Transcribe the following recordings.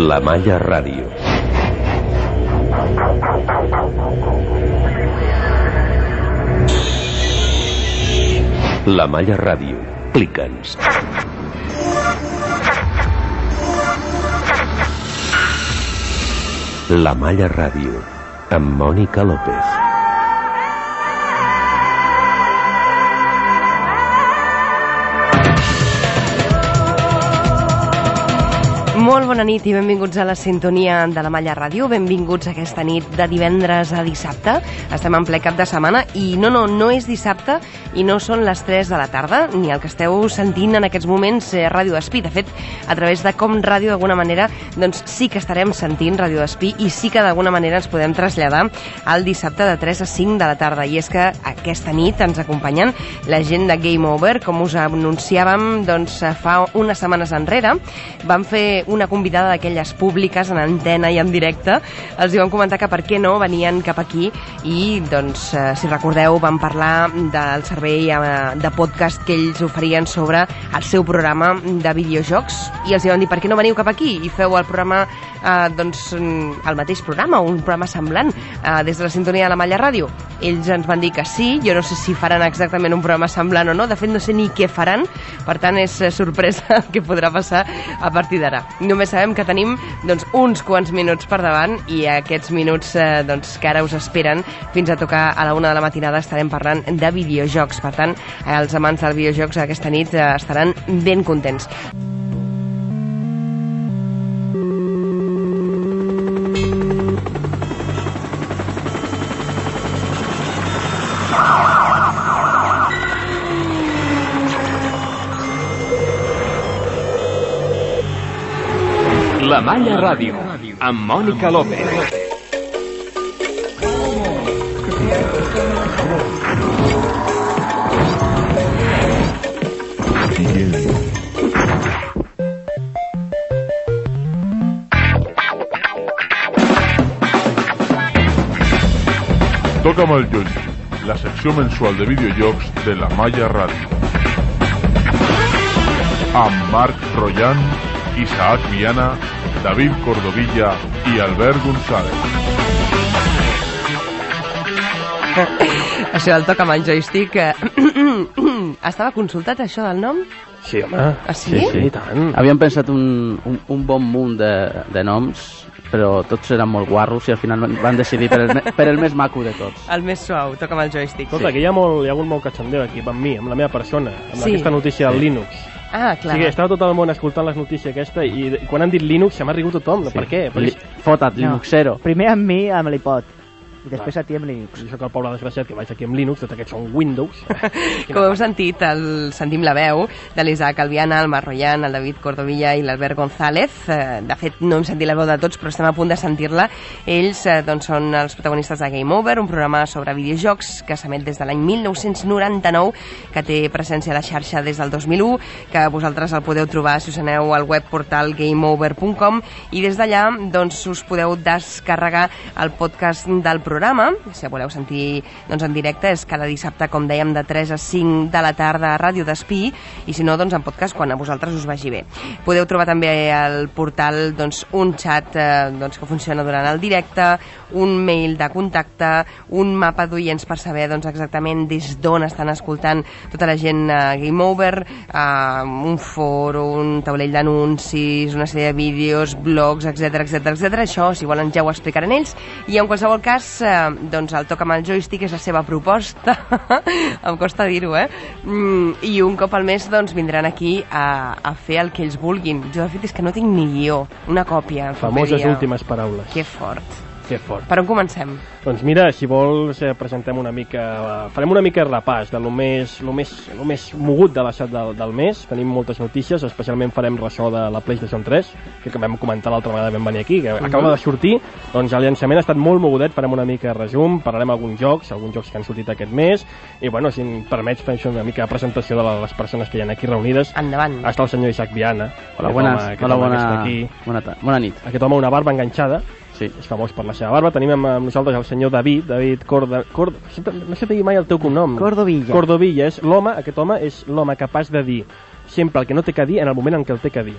La Malla Ràdio. La Malla Ràdio. Clica'ns. La Malla Ràdio. Amb López. Molt bona nit i benvinguts a la sintonia de la Malla Ràdio. Benvinguts a aquesta nit de divendres a dissabte. Estem en ple cap de setmana i no, no, no és dissabte i no són les 3 de la tarda, ni el que esteu sentint en aquests moments eh, Ràdio Despí. De fet, a través de Com Ràdio, d'alguna manera, doncs sí que estarem sentint Ràdio Despí i sí que d'alguna manera ens podem traslladar al dissabte de 3 a 5 de la tarda. I és que aquesta nit ens acompanyen la gent de Game Over, com us anunciàvem doncs, fa unes setmanes enrere. Vam fer una convidada d'aquelles públiques en antena i en directe. Els hi vam comentar que per què no venien cap aquí i, doncs, eh, si recordeu, vam parlar del servei eh, de podcast que ells oferien sobre el seu programa de videojocs i els hi vam dir per què no veniu cap aquí i feu el programa, eh, doncs, el mateix programa, un programa semblant eh, des de la sintonia de la Malla Ràdio. Ells ens van dir que sí, jo no sé si faran exactament un programa semblant o no, de fet no sé ni què faran, per tant és eh, sorpresa el que podrà passar a partir d'ara. Només sabem que tenim doncs, uns quants minuts per davant i aquests minuts eh, doncs, que ara us esperen fins a tocar a la una de la matinada estarem parlant de videojocs. Per tant, els amants dels videojocs aquesta nit eh, estaran ben contents. Malla Ràdio, amb Mònica López. Toca'm el Joystick, la secció mensual de videojocs de la Malla Ràdio. Amb Marc Royan, Isaac Viana, David Cordovilla i Albert González. Això del toc amb el joystick... Eh, estava consultat això del nom? Sí, home. Ah, sí? Sí, sí, i tant. Havíem pensat un, un, un bon munt de, de noms, però tots eren molt guarros i al final van decidir per el, me- per el més maco de tots. El més suau, toca amb el joystick. Escolta, que hi ha, molt, hi ha hagut molt cachondeo aquí, amb mi, amb la meva persona, amb Sí. aquesta notícia del Linux. Ah, O clar. sigui, estava tot el món escoltant les notícies aquesta i quan han dit Linux se m'ha rigut tothom. Per què? Li, fota't, No. Linuxero. Primer amb mi, amb l'iPod. I després a ti amb Linux. jo sóc el pobre desgraciat que vaig aquí amb Linux, tot aquests són Windows. Com heu sentit, el, sentim la veu de l'Isaac Albiana, el Mar Royan, el David Cordovilla i l'Albert González. Eh, De fet, no hem sentit la veu de tots, però estem a punt de sentir-la. Ells eh, doncs, són els protagonistes de Game Over, un programa sobre videojocs que s'emet des de l'any 1999, que té presència a la xarxa des del 2001, que vosaltres el podeu trobar si us aneu al web portal gameover.com i des d'allà doncs, us podeu descarregar el podcast del programa, si el voleu sentir doncs, en directe, és cada dissabte, com dèiem, de 3 a 5 de la tarda a Ràdio Despí, i si no, doncs en podcast quan a vosaltres us vagi bé. Podeu trobar també al portal doncs, un xat eh, doncs, que funciona durant el directe, un mail de contacte, un mapa d'oients per saber doncs, exactament des d'on estan escoltant tota la gent a Game Over, eh, un foro, un taulell d'anuncis, una sèrie de vídeos, blogs, etc etc etc. Això, si volen, ja ho explicaran ells. I en qualsevol cas, eh, doncs el toc amb el joystick és la seva proposta. em costa dir-ho, eh? Mm, I un cop al mes doncs, vindran aquí a, a fer el que ells vulguin. Jo, de fet, és que no tinc ni guió. Una còpia. Famoses últimes paraules. Que fort. Que fort. Per on comencem? Doncs mira, si vols eh, presentem una mica, eh, farem una mica repàs de lo més, lo més, lo més mogut de l'estat del, del mes. Tenim moltes notícies, especialment farem ressò de la PlayStation 3, que vam comentar l'altra vegada vam venir aquí, que acaba de sortir. Doncs el llançament ha estat molt mogudet, farem una mica de resum, parlarem alguns jocs, alguns jocs que han sortit aquest mes, i bueno, si em permets fer una mica de presentació de les persones que hi ha aquí reunides. Endavant. Està el senyor Isaac Viana. Hola, buenas. home- Hola, home bona, aquí. bona, bona nit. Aquest home una barba enganxada, Sí. és famós per la seva barba. Tenim amb, amb nosaltres el senyor David, David Corda... Cord... Sempre, no sé dir mai el teu cognom. Cordovilla. Cordovilla. És l'home, aquest home és l'home capaç de dir sempre el que no té que dir en el moment en què el té que dir.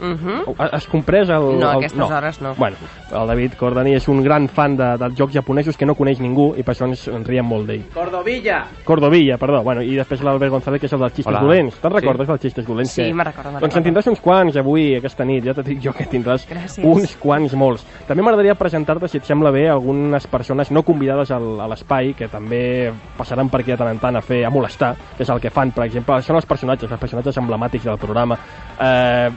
Uh Has comprès el... No, a el... aquestes hores no. Bueno, el David Cordani és un gran fan de, dels jocs japonesos que no coneix ningú i per això ens, riem molt d'ell. Cordovilla! Cordovilla, perdó. Bueno, I després l'Albert González, que és el dels xistes Hola. dolents. Te'n Sí. recordes dels xistes dolents? Sí, que... me'n recordo, me'n Doncs en tindràs uns quants avui, aquesta nit. Ja t'ho dic jo que tindràs Gràcies. uns quants molts. També m'agradaria presentar-te, si et sembla bé, algunes persones no convidades al, a l'espai, que també passaran per aquí de tant en tant a fer, a molestar, que és el que fan, per exemple, són els personatges, els personatges emblemàtics del programa, eh,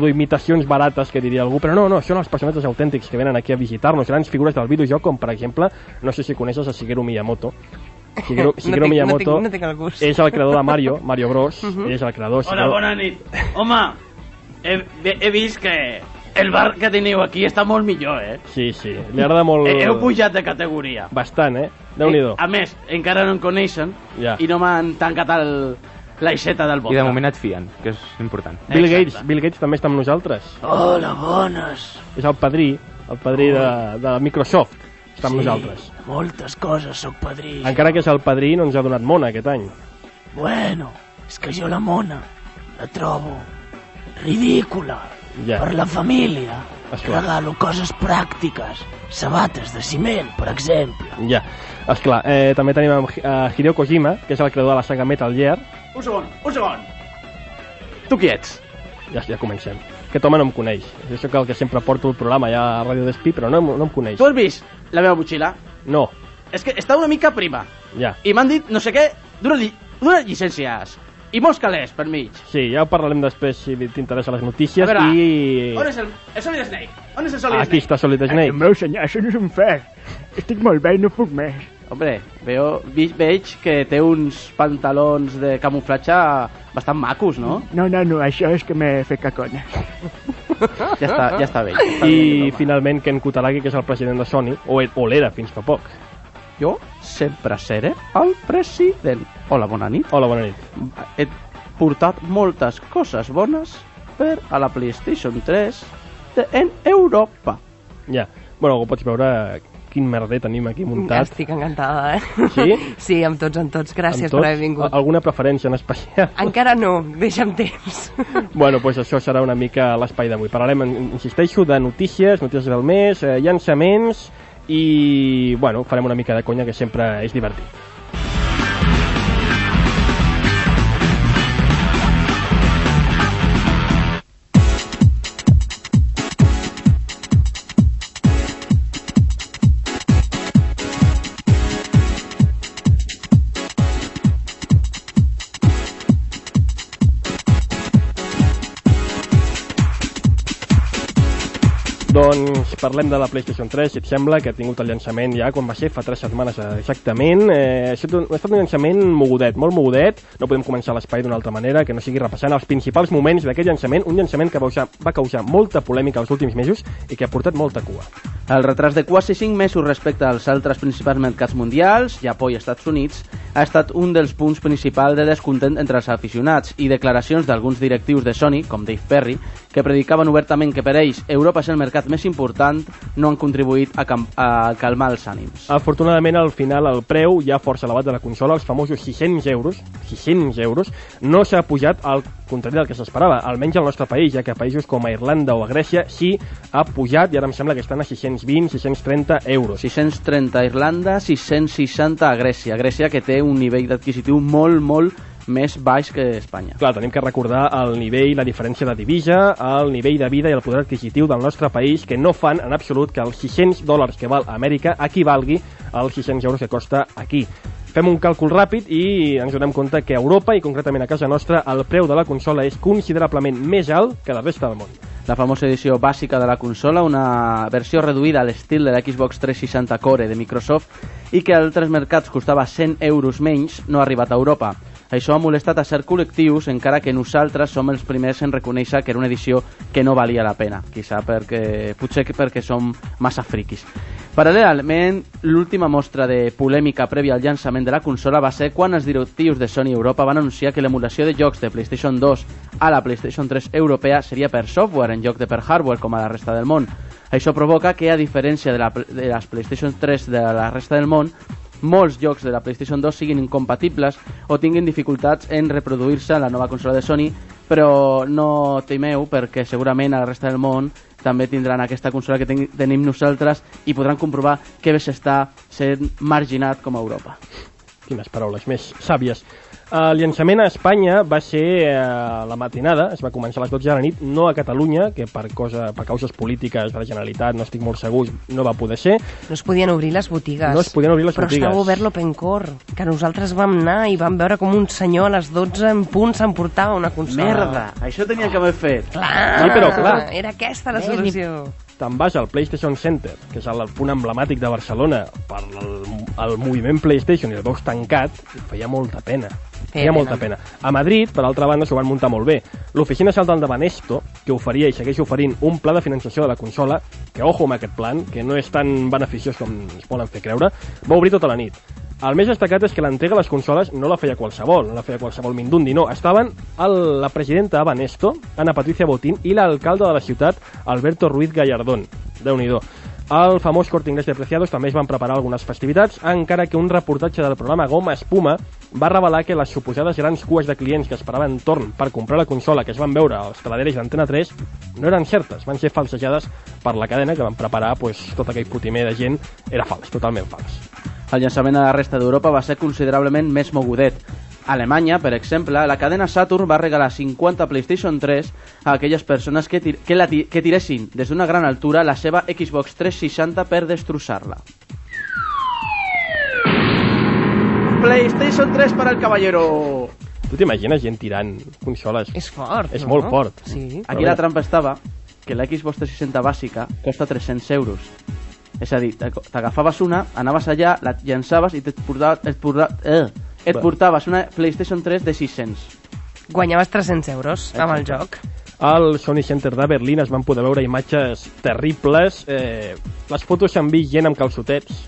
pseudoimitacions barates, que diria algú, però no, no, són els personatges autèntics que venen aquí a visitar-nos, grans figures del videojoc, com per exemple, no sé si coneixes a Shigeru Miyamoto, Shigeru, No Shigeru tinc- no Miyamoto tinc- no tinc el gust. és el creador de Mario, Mario Bros, Mhm. ell és el creador. Hola, Shigeru- bona nit. Home, he, he vist que el bar que teniu aquí està molt millor, eh? Sí, sí, li agrada molt... He, heu pujat de categoria. Bastant, eh? Déu-n'hi-do. Eh, A més, encara no em coneixen Ja. i no m'han tancat el, l'aixeta del I vodka. de moment et fien, que és important. Bill Exacte. Gates, Bill Gates també està amb nosaltres. Hola, bones. És el padrí, el padrí de, de Microsoft. Està amb Sí, nosaltres. Moltes coses, sóc padrí. Encara que és el padrí, no ens ha donat mona aquest any. Bueno, és que jo la mona la trobo ridícula Ja. per la família. Esclar. Regalo coses pràctiques, sabates de ciment, per exemple. Ja, esclar. Eh, també tenim Hi- eh, Hideo Kojima, que és el creador de la saga Metal Gear. Un segon, un segon. Tu qui ets? Ja, ja comencem. Aquest home no em coneix. Jo sóc el que sempre porto el programa ja a Ràdio Despí, però no, no em coneix. Tu has vist la meva motxilla? No, És que està una mica prima. ja. I m'han dit no sé què d'unes lli d'unes llicències. I molts calés per mig. Sí, ja ho parlarem després si t'interessa les notícies. A veure, I... On és el, el Solid Snake? On és el Solid Aquí Snake? està Solid Snake. El meu senyor, això no és un fer. Estic molt bé i no puc més. Hombre, veo, veig que té uns pantalons de camuflatge bastant macos, no? No, no, no, això és que m'he fet cacona. Ja està, ja està bé. Està I bé, finalment Ken Kutaragi, que és el president de Sony, o, o l'era fins fa poc. Jo sempre seré el president. Hola, bona nit. Hola, bona nit. He portat moltes coses bones per a la PlayStation 3 de, en Europa. Ja. Bueno, ho pots veure quin merder tenim aquí muntat. Estic encantada, eh? Sí? Sí, amb tots, amb tots. Gràcies Amb tots? per haver vingut. Alguna preferència en especial? Encara no, deixa'm temps. Bueno, doncs això serà una mica l'espai d'avui. Parlarem, insisteixo, de notícies, notícies del mes, eh, llançaments i, bueno, farem una mica de conya que sempre és divertit. Parlem de la PlayStation 3, si et sembla, que ha tingut el llançament ja, quan va ser, fa tres setmanes exactament. Eh, ha estat un llançament mogudet, molt mogudet, no podem començar l'espai d'una altra manera, que no sigui repassant els principals moments d'aquest llançament, un llançament que va causar, va causar molta polèmica els últims mesos i que ha portat molta cua. El retras de quasi 5 mesos respecte als altres principals mercats mundials, Japó i Estats Units, ha estat un dels punts principals de descontent entre els aficionats i declaracions d'alguns directius de Sony, com Dave Perry, que predicaven obertament que per ells Europa és el mercat més important, no han contribuït a, a calmar els ànims. Afortunadament, al final, el preu ja força elevat de la consola, els famosos 600 euros, 600 euros, no s'ha pujat al contrari del que s'esperava, almenys al nostre país, ja que països com a Irlanda o a Grècia sí ha pujat i ara em sembla que estan a 620, 630 euros. 630 a Irlanda, 660 a Grècia. Grècia que té un nivell d'adquisitiu molt, molt més baix que Espanya. Clar, tenim que recordar el nivell, la diferència de divisa, el nivell de vida i el poder adquisitiu del nostre país, que no fan en absolut que els 600 dòlars que val a Amèrica equivalgui als 600 euros que costa aquí. Fem un càlcul ràpid i ens donem compte que a Europa, i concretament a casa nostra, el preu de la consola és considerablement més alt que la resta del món. La famosa edició bàsica de la consola, una versió reduïda a l'estil de la Xbox 360 Core de Microsoft i que a altres mercats costava 100 euros menys, no ha arribat a Europa. Això ha molestat a certs col·lectius, encara que nosaltres som els primers en reconèixer que era una edició que no valia la pena, quizà perquè, potser perquè som massa friquis. Paral·lelament, l'última mostra de polèmica prèvia al llançament de la consola va ser quan els directius de Sony Europa van anunciar que l'emulació de jocs de PlayStation 2 a la PlayStation 3 europea seria per software en lloc de per hardware com a la resta del món. Això provoca que, a diferència de, la, de les PlayStation 3 de la resta del món, molts jocs de la PlayStation 2 siguin incompatibles o tinguin dificultats en reproduir-se en la nova consola de Sony però no temeu perquè segurament a la resta del món també tindran aquesta consola que ten tenim nosaltres i podran comprovar que bé s'està sent marginat com a Europa. Quines paraules més sàvies. El llançament a Espanya va ser eh, a la matinada, es va començar a les 12 de la nit, no a Catalunya, que per, cosa, per causes polítiques de la Generalitat, no estic molt segur, no va poder ser. No es podien obrir les botigues. No es podien obrir les però botigues. Però estava obert l'Open Core, que nosaltres vam anar i vam veure com un senyor a les 12 en punt s'emportava una consola. Merda, això tenia que haver fet. Clar, Sí, però clar. era aquesta la solució. Te'n vas al PlayStation Center, que és el punt emblemàtic de Barcelona, per el, el moviment PlayStation, i el veus tancat, feia molta pena. Feia molta pena. A Madrid, per altra banda, s'ho van muntar molt bé. L'oficina central de Banesto, que oferia i segueix oferint un pla de financiació de la consola, que ojo amb aquest plan, que no és tan beneficiós com ens volen fer creure, va obrir tota la nit. El més destacat és que l'entrega de les consoles no la feia qualsevol, no la feia qualsevol Mindundi, no. Estaven el, la presidenta de Banesto, Ana Patricia Botín, i l'alcalde de la ciutat, Alberto Ruiz Gallardón. déu nhi el famós Corte Inglés de Preciados també es van preparar algunes festivitats, encara que un reportatge del programa Goma Espuma va revelar que les suposades grans cues de clients que esperaven torn per comprar la consola que es van veure als taladeres d'Antena 3 no eren certes, van ser falsejades per la cadena que van preparar pues, tot aquell potimer de gent, era fals, totalment fals. El llançament a la resta d'Europa va ser considerablement més mogudet. A Alemanya, per exemple, la cadena Saturn va regalar 50 PlayStation 3 a aquelles persones que, tir que, la ti que tiressin des d'una gran altura la seva Xbox 360 per destrossar-la. PlayStation 3 para el caballero. Tu t'imagines gent tirant consoles? És fort, És no? molt fort. Sí. Aquí la trampa estava que la Xbox 360 bàsica costa 300 euros. És a dir, t'agafaves una, anaves allà, la llançaves i et portaves, et portaves, eh, et Va. portaves una PlayStation 3 de 600. Guanyaves 300 euros amb el Exacte. joc. Al Sony Center de Berlín es van poder veure imatges terribles. Eh, les fotos s'han vist gent amb calçotets,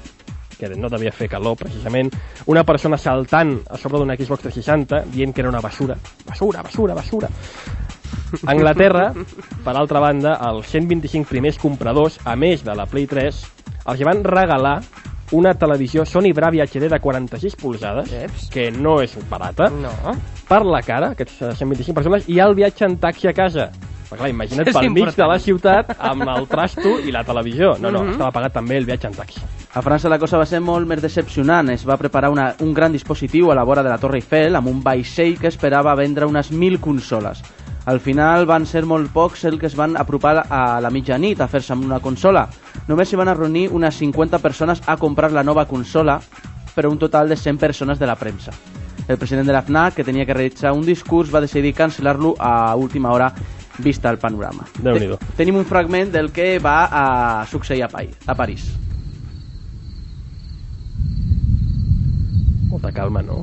que no devia fer calor, precisament. Una persona saltant a sobre d'una Xbox 360, dient que era una basura. Basura, basura, basura. Anglaterra, per altra banda, els 125 primers compradors, a més de la Play 3, els van regalar una televisió Sony Bravia HD de 46 polzades, Eps. que no és barata, No. per la cara, aquests eh, 125 persones, i el viatge en taxi a casa. Però clar, imagina't És pel mig important. de la ciutat amb el trasto i la televisió. No, no, Mhm. estava pagat també el viatge en taxi. A França la cosa va ser molt més decepcionant. Es va preparar una, un gran dispositiu a la vora de la Torre Eiffel amb un vaixell que esperava vendre unes 1.000 consoles. Al final van ser molt pocs els que es van apropar a la mitjanit a fer-se amb una consola. Només s'hi van a reunir unes 50 persones a comprar la nova consola, però un total de 100 persones de la premsa. El president de la FNAC, que tenia que realitzar un discurs, va decidir cancel·lar-lo a última hora vista el panorama. Déu-n'hi-do. Te- Tenim un fragment del que va a succeir a, Pai- a París. Molta calma, no?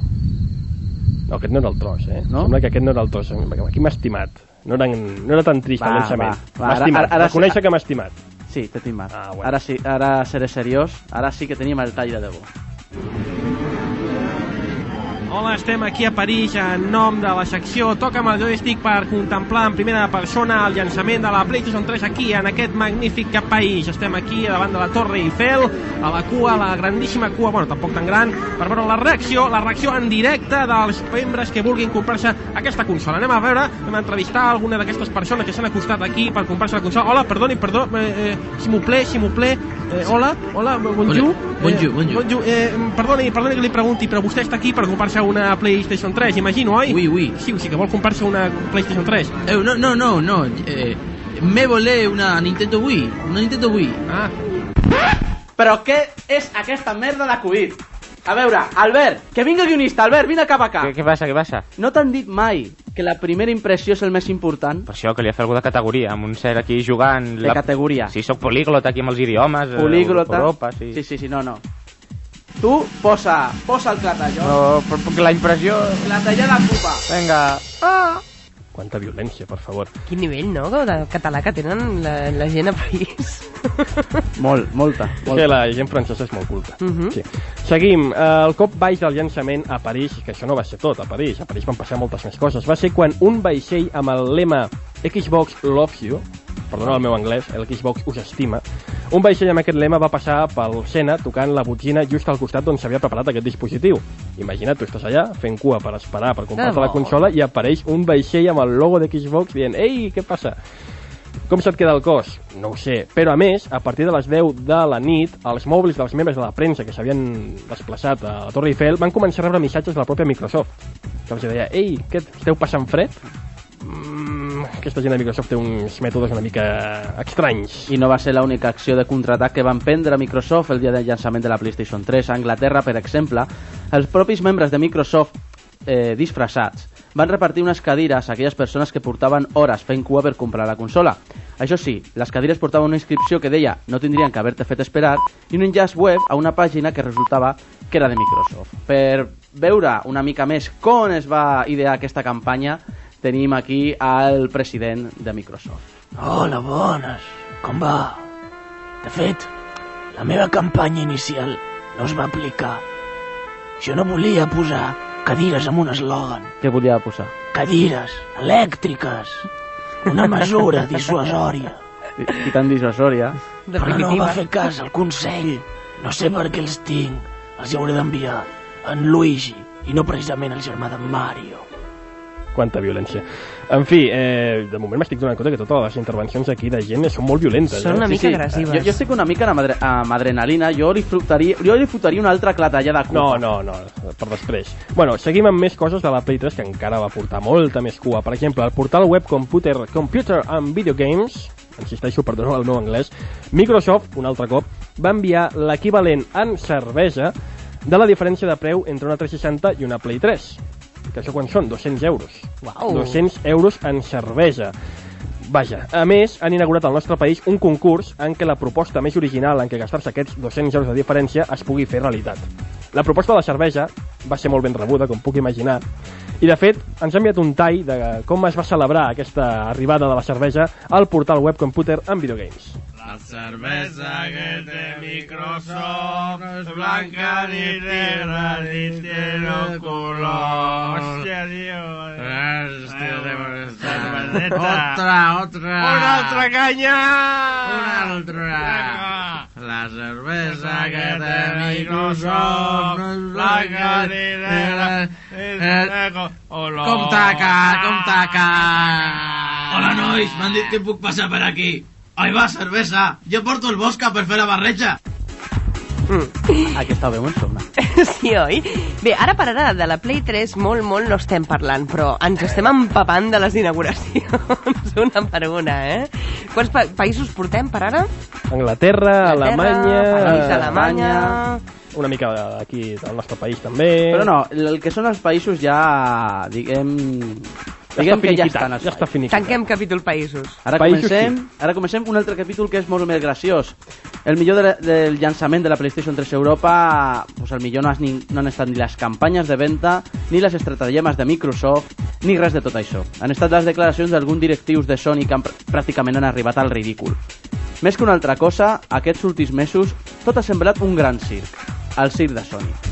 No, aquest no era el tros, eh? No? Sembla que aquest no era el tros. Aquí m'ha estimat. No era, no era tan trist Va, el llançament. M'ha ara- estimat. ara- ara- Reconèixer que m'ha estimat. Sí, t'he timat. Ah, bueno. Ara sí, ara seré seriós. Ara sí que tenim el tall de debò. Hola, estem aquí a París en nom de la secció Toca'm el joystick per contemplar en primera persona el llançament de la PlayStation 3 aquí, en aquest magnífic país. Estem aquí davant de la Torre Eiffel, a la cua, la grandíssima cua, bueno, tampoc tan gran, per veure la reacció, la reacció en directe dels membres que vulguin comprar-se aquesta consola. Anem a veure, a entrevistar alguna d'aquestes persones que s'han acostat aquí per comprar-se la consola. Hola, perdoni, perdó, eh, eh, s'il vous plaît, s'il vous plaît. Eh, hola, hola, bonjour. Bonjour, Eh, bonjour. bonjour. Eh, perdoni, perdoni que li pregunti, però vostè està aquí per comprar-se una PlayStation 3, imagino, oi? Oui, oui. Sí, sí, que vol comprar-se una PlayStation 3. Eh, no, no, no, no. Eh, me volé una Nintendo Wii. Una Nintendo Wii. Ah. Però què és aquesta merda d'acudit? A veure, Albert, que vinga guionista, Albert, vine cap acá. Què, què passa, què passa? No t'han dit mai que la primera impressió és el més important? Per això que li ha fet algú de categoria, amb un cert aquí jugant... De categoria. Sí, sóc políglota aquí amb els idiomes. eh, Políglota. Europa, sí. Sí, sí, sí, no, no. Tu posa, posa el clatalló. Però, però, però la impressió... Clatallada pupa. Vinga. Ah! Quanta violència, per favor. Quin nivell, no?, de català que tenen la, la gent a París. Molt, molta. És que la gent francesa és molt culta. Mhm. sí. Seguim. Eh, el cop baix del llançament a París, que això no va ser tot a París, a París van passar moltes més coses, va ser quan un vaixell amb el lema Xbox Loves You, perdona el meu anglès, el Xbox us estima, Un vaixell amb aquest lema va passar pel Sena tocant la botzina just al costat on s'havia preparat aquest dispositiu. Imagina't, tu estàs allà fent cua per esperar per comprar-te la consola i apareix un vaixell amb el logo de Xbox dient «Ei, què passa?» Com se't queda el cos? No ho sé. Però, a més, a partir de les 10 de la nit, els mòbils dels membres de la premsa que s'havien desplaçat a la Torre Eiffel van començar a rebre missatges de la pròpia Microsoft, que els deia «Ei, què, esteu passant fred?» Mm, Aquesta gent de Microsoft té uns mètodes una mica estranys. I no va ser l'única acció de contraatac que van prendre Microsoft el dia del llançament de la PlayStation 3 a Anglaterra, per exemple. Els propis membres de Microsoft eh, disfressats van repartir unes cadires a aquelles persones que portaven hores fent cua per comprar la consola. Això sí, les cadires portaven una inscripció que deia no tindrien que haver-te fet esperar i un enllaç web a una pàgina que resultava que era de Microsoft. Per veure una mica més com es va idear aquesta campanya, tenim aquí al president de Microsoft. Hola, bones. Com va? De fet, la meva campanya inicial no es va aplicar. Jo no volia posar cadires amb un eslògan. Què volia posar? Cadires elèctriques. Una mesura dissuasòria. I, i tan dissuasòria. Però no va fer cas al Consell. No sé per què els tinc. Els hi hauré d'enviar en Luigi i no precisament el germà d'en Mario. Quanta violència. En fi, eh, de moment m'estic donant compte que totes les intervencions aquí de gent són molt violentes. Són eh? una mica agressives. Jo, jo estic una mica amb, adre amb adrenalina, jo li fotria, jo li fotria una altra clatalla de No, culpa. no, no, per després. Bueno, seguim amb més coses de la Play 3 que encara va portar molta més cua. Per exemple, el portal web Computer, Computer and Video Games, insisteixo, perdoneu el meu anglès, Microsoft, un altre cop, va enviar l'equivalent en cervesa de la diferència de preu entre una 360 i una Play 3. Que això quan són? 200 euros. Uau. 200 euros en cervesa. Vaja, a més, han inaugurat al nostre país un concurs en què la proposta més original en què gastar-se aquests 200 euros de diferència es pugui fer realitat. La proposta de la cervesa va ser molt ben rebuda, com puc imaginar, i de fet ens ha enviat un tall de com es va celebrar aquesta arribada de la cervesa al portal web Computer and Video Games. La cervesa que té Microsoft és blanca ni negra ni tiene color. Hòstia, tio. Otra, otra. Una altra canya. Una altra. La cervesa que té Microsoft és blanca ni negra ni tiene color. Com taca, com taca. Hola, nois, m'han dit que puc passar per aquí. Ai, va, cervesa. Jo porto el bosca per fer la barreja. Aquesta veu em sona. Sí, oi? Bé, ara per ara de la Play 3 molt, molt no estem parlant, però ens estem empapant de les inauguracions una per una, eh? Quants pa països portem per ara? Anglaterra, Alemanya... París, Alemanya... Una mica aquí del nostre país també... Però no, el que són els països ja, diguem... Ja diguem està que ja estan. ja està finiquitat. Tanquem capítol països. Ara Països comencem, ara comencem un altre capítol que és molt més graciós. El millor de la, del llançament de la PlayStation 3 a Europa, pues el millor no, has ni, no han estat ni les campanyes de venda, ni les estratagemes de Microsoft, ni res de tot això. Han estat les declaracions d'alguns directius de Sony que han, pr- pràcticament han arribat al ridícul. Més que una altra cosa, aquests últims mesos tot ha semblat un gran circ, el circ de Sony.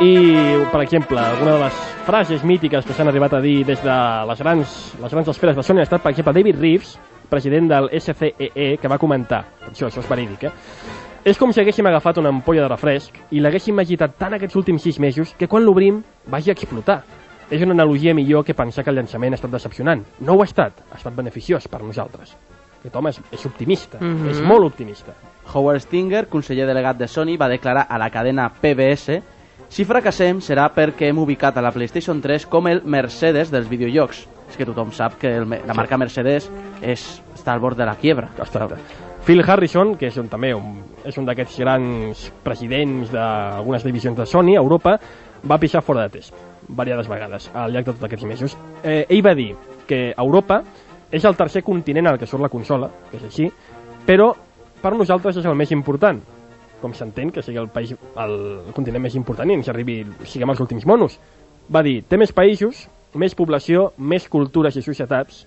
I, per exemple, alguna de les frases mítiques que s'han arribat a dir des de les grans, les grans esferes de Sony ha estat, per exemple, David Reeves, president del SCEE, que va comentar, això, això és verídic, eh? És com si haguéssim agafat una ampolla de refresc i l'haguéssim agitat tant aquests últims sis mesos que quan l'obrim vagi a explotar. És una analogia millor que pensar que el llançament ha estat decepcionant. No ho ha estat, ha estat beneficiós per nosaltres. Aquest home és, és optimista, Mhm. és molt optimista. Howard Stinger, conseller delegat de Sony, va declarar a la cadena PBS si fracassem serà perquè hem ubicat a la PlayStation 3 com el Mercedes dels videojocs. És que tothom sap que el, la marca Mercedes és, està al bord de la quiebra. Exacte. Phil Harrison, que és un, també un, és un d'aquests grans presidents d'algunes divisions de Sony a Europa, va pixar fora de test variades vegades al llarg de tots aquests mesos. Eh, ell va dir que Europa és el tercer continent al que surt la consola, que és així, però per nosaltres és el més important. Com s'entén que sigui el, país, el, continent més important i ens arribi, siguem els últims monos. Va dir, té més països, més població, més cultures i societats,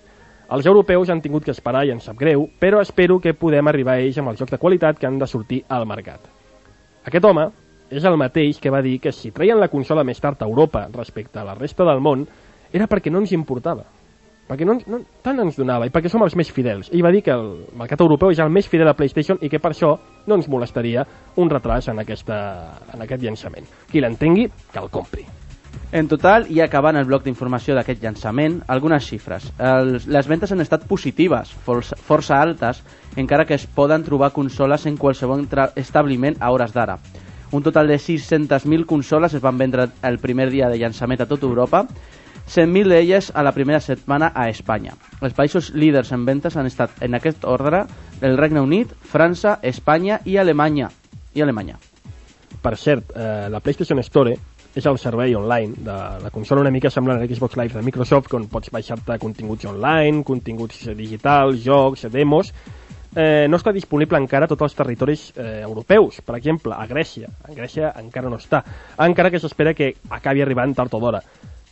els europeus han tingut que esperar i ens sap greu, però espero que podem arribar a ells amb els jocs de qualitat que han de sortir al mercat. Aquest home és el mateix que va dir que si treien la consola més tard a Europa respecte a la resta del món era perquè no ens importava. Perquè no, no, tant ens donava i perquè som els més fidels. Ell va dir que el mercat europeu és el més fidel a PlayStation i que per això no ens molestaria un retras en, aquesta, en aquest llançament. Qui l'entengui, que el compri. En total, i acabant el bloc d'informació d'aquest llançament, algunes xifres. Els, les ventes han estat positives, força, força altes, encara que es poden trobar consoles en qualsevol establiment a hores d'ara. Un total de 600.000 consoles es van vendre el primer dia de llançament a tota Europa, 100.000 d'elles a la primera setmana a Espanya. Els països líders en ventes han estat, en aquest ordre, el Regne Unit, França, Espanya i Alemanya. I Alemanya. Per cert, eh, la PlayStation Store és el servei online de la consola una mica semblant a l'Xbox Live de Microsoft, on pots baixar-te continguts online, continguts digitals, jocs, demos... Eh, no està disponible encara a tots els territoris eh, europeus. Per exemple, a Grècia. A Grècia encara no està. Encara que s'espera que acabi arribant tard o d'hora.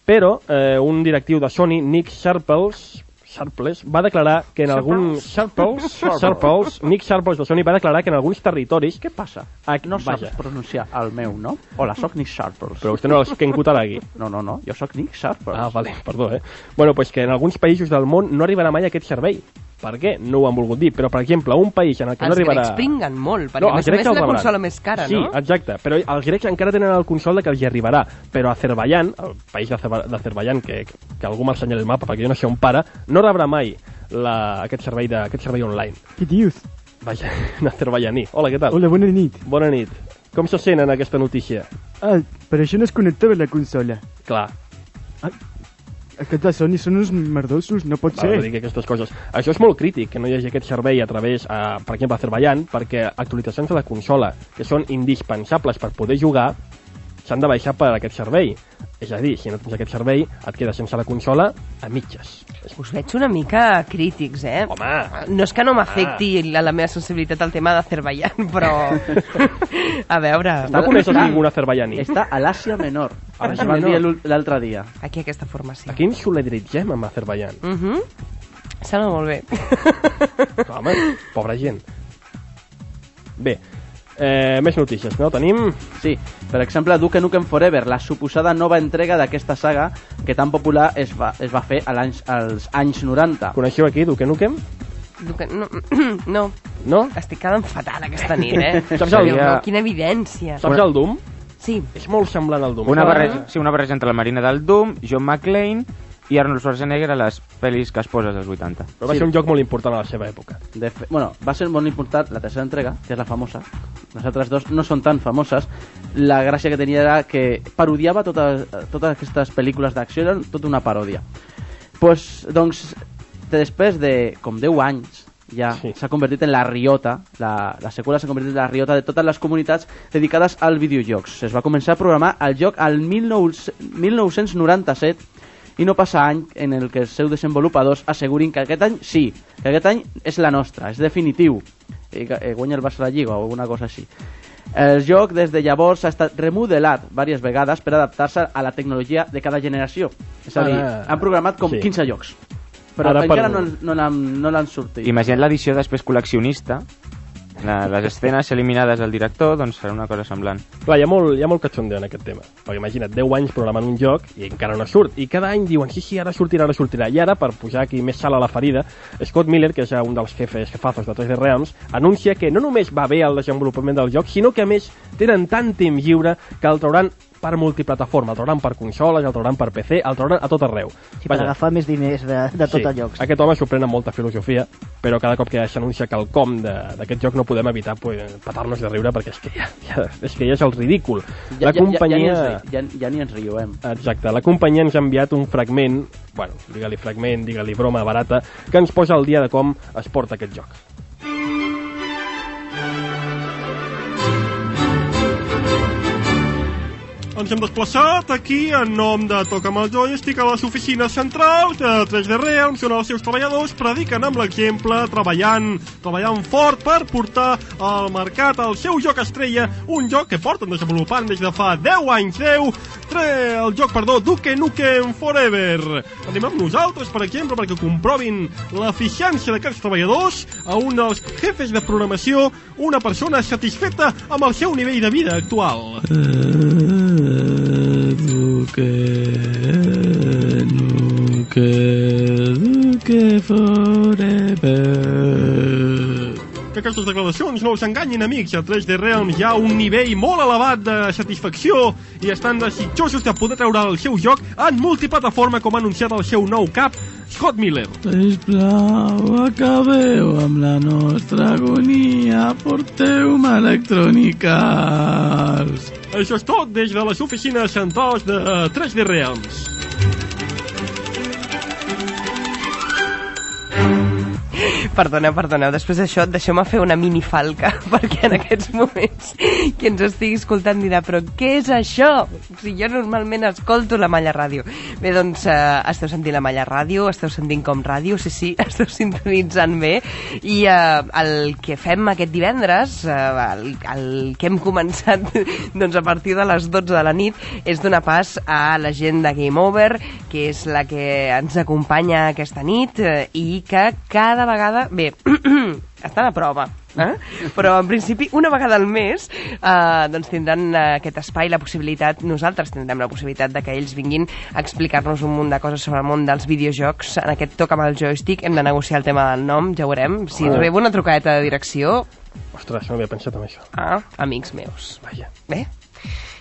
Però eh, un directiu de Sony, Nick Sharples, Sharples va declarar que en alguns... Sharples, Sharples, Nick Sharples de Sony va declarar que en alguns territoris... Què passa? Ac No saps pronunciar el meu, no? Hola, sóc Nick Sharples. Però vostè no és Ken Kutaragi. No, no, no, jo sóc Nick Sharples. Ah, vale, perdó, eh? Bueno, pues que en alguns països del món no arribarà mai aquest servei. Per què? No ho han volgut dir. Però, per exemple, un país en el que Els no arribarà... grecs pringuen molt, perquè a més a més és el la consola més cara, sí, no? Sí, exacte. Però els grecs encara tenen el consol de que els hi arribarà. Però Azerbaijan, el país d'Azerba- d'Azerbaijan, que, que algú m'ensenyarà el mapa perquè jo no sé on para, no rebrà mai la, aquest, servei de, aquest servei online. Què dius? Vaja, en azerbaijaní. Hola, què tal? Hola, bona nit. Bona nit. Com se sent en aquesta notícia? Ah, per això no es connectava la consola. Clar. Aquests de Sony són uns merdosos, no pot ser. que aquestes coses. Això és molt crític, que no hi hagi aquest servei a través, eh, per exemple, a Azerbaijan, perquè actualitzacions de la consola, que són indispensables per poder jugar, s'han de baixar per aquest servei. És a dir, si no tens aquest servei, et quedes sense la consola a mitges. Us veig una mica crítics, eh? Home! No és que no m'afecti la, la meva sensibilitat al tema d'Azerbaijan, però... a veure... No coneixes ningú azerbaijaní? Està a l'Àsia Menor. A l'Àsia Menor. l'altre dia. Aquí aquesta formació. Aquí ens solidaritzem amb Azerbaijan. Uh -huh. Sembla molt bé. Home, pobra gent. Bé, eh, més notícies, no? Tenim... Sí, per exemple, Duke Nukem Forever, la suposada nova entrega d'aquesta saga que tan popular es va, es va fer a l'anys- als anys 90. Coneixeu aquí Duke Nukem? Duque- No, no. No? Estic quedant fatal aquesta nit, eh? Saps el- Déu meu, quina evidència. Saps el Doom? Sí. És molt semblant al Doom. Una barreja, sí, una barreja entre la Marina del Doom, John McClane i Arnold Schwarzenegger a les pel·lis que es poses dels 80. Però va ser un joc molt important a la seva època. De fe... Bueno, va ser molt important la tercera entrega, que és la famosa. Les altres dos no són tan famoses. La gràcia que tenia era que parodiava totes, totes aquestes pel·lícules d'acció, eren tota una paròdia. Pues, doncs, després de com 10 anys ja s'ha convertit en la riota, la, la seqüela s'ha convertit en la riota de totes les comunitats dedicades al videojocs. Es va començar a programar el joc al 19, 1997 i no passa any en el que els seus desenvolupadors assegurin que aquest any sí, que aquest any és la nostra, és definitiu, i que eh, guanya el Barça la Lliga o alguna cosa així. El joc des de llavors ha estat remodelat diverses vegades per adaptar-se a la tecnologia de cada generació. És a dir, Ara- han programat com sí. 15 jocs. Però Ara encara per- no, no l'han no sortit. Imagina't l'edició després col·leccionista, les escenes eliminades del director, doncs serà una cosa semblant. Clar, hi ha molt, hi ha molt cachondeo en aquest tema. Perquè imagina't, 10 anys programant un joc i encara no surt. I cada any diuen, sí, sí, ara sortirà, ara sortirà. I ara, per posar aquí més sal a la ferida, Scott Miller, que és un dels jefes, jefazos de 3D Realms, anuncia que no només va bé el desenvolupament del joc, sinó que a més tenen tant temps lliure que el trauran per multiplataforma, el trauran per consoles, el trauran per PC, el trauran a tot arreu. Sí, per agafar més diners de, de tot sí, els llocs. Aquest home s'ho pren amb molta filosofia, però cada cop que s'anuncia que el com de- d'aquest joc no podem evitar pues, patar-nos de riure perquè és que ja, ja, és que ja és el ridícul. Ja, la ja, companyia... ja, ja, ni ens, ja, ja ni ens riuem. Exacte, la companyia ens ha enviat un fragment, bueno, digue-li fragment, digue-li broma barata, que ens posa al dia de com es porta aquest joc. Ens hem desplaçat aquí en nom de Toca'm el Joystick a les oficines centrals de 3D Realms, on els seus treballadors prediquen amb l'exemple, treballant, treballant fort per portar al mercat el seu joc estrella, un joc que porten desenvolupant des de fa 10 anys, 10, tre, el joc, perdó, Duke Nukem Forever. Anem amb nosaltres, per exemple, perquè comprovin l'eficiència d'aquests treballadors a un dels jefes de programació, una persona satisfeta amb el seu nivell de vida actual. Duque, Duque, que forever. Que aquestes declaracions no us enganyin, amics. A 3D Realms hi ha un nivell molt elevat de satisfacció i estan desitjosos de poder treure el seu joc en multiplataforma com ha anunciat el seu nou cap, Scott Miller. Sisplau, acabeu amb la nostra agonia. Porteu-me electròniques. Això és tot des de les oficines centrals de 3D Realms. Perdoneu, perdoneu, després d'això deixeu-me fer una minifalca, perquè en aquests moments qui ens estigui escoltant dirà però què és això? Si jo normalment escolto la Malla Ràdio. Bé, doncs eh, esteu sentint la Malla Ràdio, esteu sentint com ràdio, sí, sí, esteu sintonitzant bé, i eh, el que fem aquest divendres, eh, el, el que hem començat doncs a partir de les 12 de la nit, és donar pas a la gent de Game Over, que és la que ens acompanya aquesta nit, eh, i que cada vegada... Bé, estan a prova, eh? però en principi una vegada al mes eh, doncs tindran eh, aquest espai la possibilitat, nosaltres tindrem la possibilitat de que ells vinguin a explicar-nos un munt de coses sobre el món dels videojocs en aquest toc amb el joystick, hem de negociar el tema del nom ja ho veurem, si Ah. rebo una trucadeta de direcció Ostres, no havia pensat en això. ah, amics meus Vaja. bé,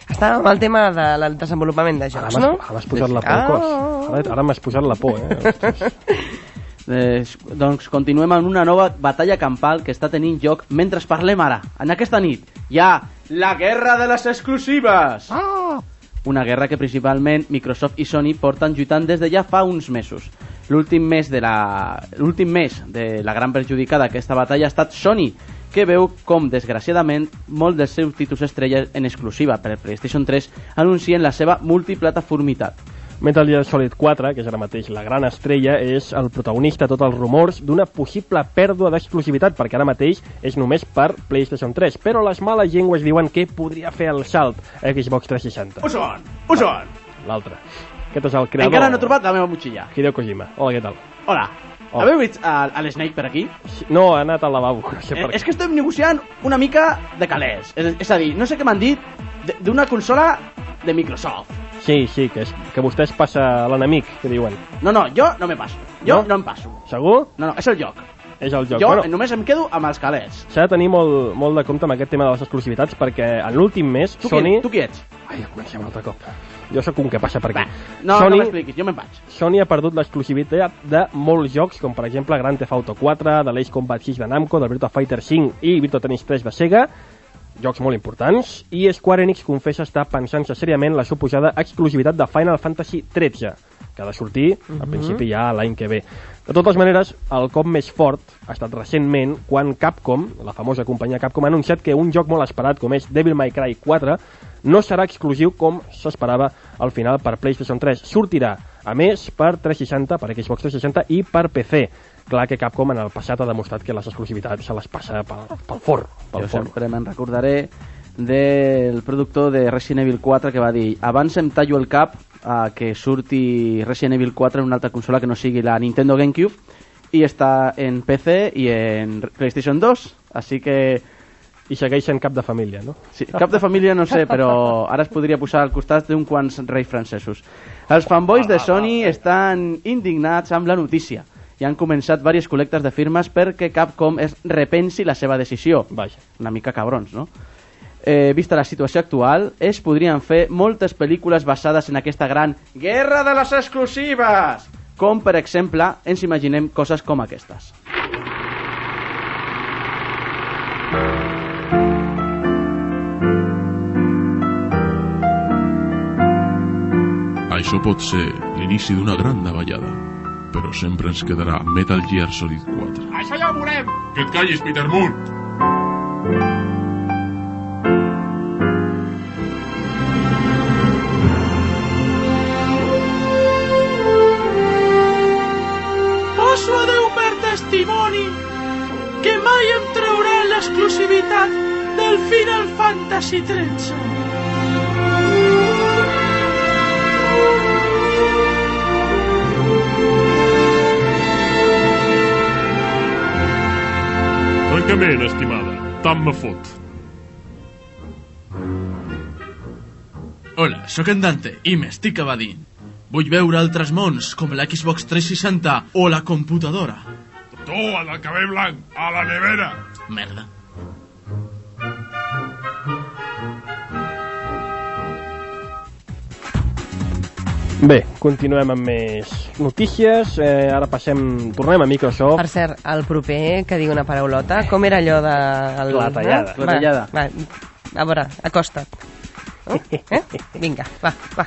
estàvem amb el tema del desenvolupament de Ara jocs, m'has no? ara m'has posat la por al cos. Ara, ara m'has posat la por, eh? Ostres. Eh, doncs continuem amb una nova batalla campal que està tenint lloc mentre parlem ara. En aquesta nit hi ha la guerra de les exclusives. Ah! Una guerra que principalment Microsoft i Sony porten lluitant des de ja fa uns mesos. L'últim mes de la l'últim mes de la gran perjudicada d'aquesta batalla ha estat Sony, que veu com, desgraciadament, molts dels seus títols estrella en exclusiva per PlayStation 3 anuncien la seva multiplataformitat. Metal Gear Solid 4, que és ara mateix la gran estrella, és el protagonista de tots els rumors d'una possible pèrdua d'exclusivitat, perquè ara mateix és només per PlayStation 3, però les males llengües diuen que podria fer el salt a Xbox 360. Ho són! Ho són! L'altre. Aquest és el creador... Encara no he trobat la meva motxilla. Hideo Kojima. Hola, què tal? Hola. Hola. Haveu vist a, a l'Snake per aquí? No, ha anat al lavabo. No sé Eh, per és que estem negociant una mica de calés. És, és a dir, no sé què m'han dit de- d'una consola de Microsoft. Sí, sí, que, és, que vostè es passa a l'enemic, que diuen. No, no, jo no me passo. Jo No? no, em passo. Segur? No, no, és el joc. És el joc. Jo Bueno, només em quedo amb els calés. S'ha de tenir molt, molt de compte amb aquest tema de les exclusivitats perquè en l'últim mes Tu, Sony... qui, tu qui ets? Ai, ja comencem altre cop. Jo sóc un que passa per aquí. No, Sony, no m'expliquis, jo me'n vaig. Sony ha perdut l'exclusivitat de molts jocs, com per exemple Grand Theft Auto 4, de l'Ace Combat 6 de Namco, del Virtua Fighter 5 i Virtua Tennis 3 de Sega, jocs molt importants, i Square Enix confessa estar pensant-se seriament la suposada exclusivitat de Final Fantasy 13, que ha de sortir, al Mhm. principi ja l'any que ve. De totes maneres, el cop més fort ha estat recentment quan Capcom, la famosa companyia Capcom, ha anunciat que un joc molt esperat com és Devil May Cry 4 no serà exclusiu com s'esperava al final per PlayStation 3. Sortirà, a més, per 360, per Xbox 360 i per PC. Clar que Capcom en el passat ha demostrat que les exclusivitats se les passa pel, pel forn. Pel Jo forn. sempre me'n recordaré del productor de Resident Evil 4 que va dir abans em tallo el cap a que surti Resident Evil 4 en una altra consola que no sigui la Nintendo GameCube i està en PC i en PlayStation 2 així que i segueix sent cap de família, no? Sí, cap de família no sé, però ara es podria posar al costat d'un quants reis francesos. Els fanboys de Sony estan indignats amb la notícia i han començat diverses col·lectes de firmes perquè Capcom es repensi la seva decisió. Vaja. Una mica cabrons, no? Eh, vista la situació actual, es podrien fer moltes pel·lícules basades en aquesta gran guerra de les exclusives, com, per exemple, ens imaginem coses com aquestes. Això pot ser l'inici d'una gran davallada, però sempre ens quedarà Metal Gear Solid 4. Això ja ho veurem! Que et callis, Peter Moon! Poso a Déu per testimoni que mai em trauré l'exclusivitat del Final Fantasy XIII. Francament, estimada, tant me fot. Hola, sóc en Dante i m'estic evadint. Vull veure altres mons, com la Xbox 360 o la computadora. Tu, el del cabell blanc, a la nevera. Merda. Bé, continuem amb més notícies. Eh, ara passem, tornem a Microsoft. Per cert, el proper que digui una paraulota, com era allò de... El, Clatellada. Eh? Clatellada. Va, va, a veure, acosta't. Eh? Vinga, va, va.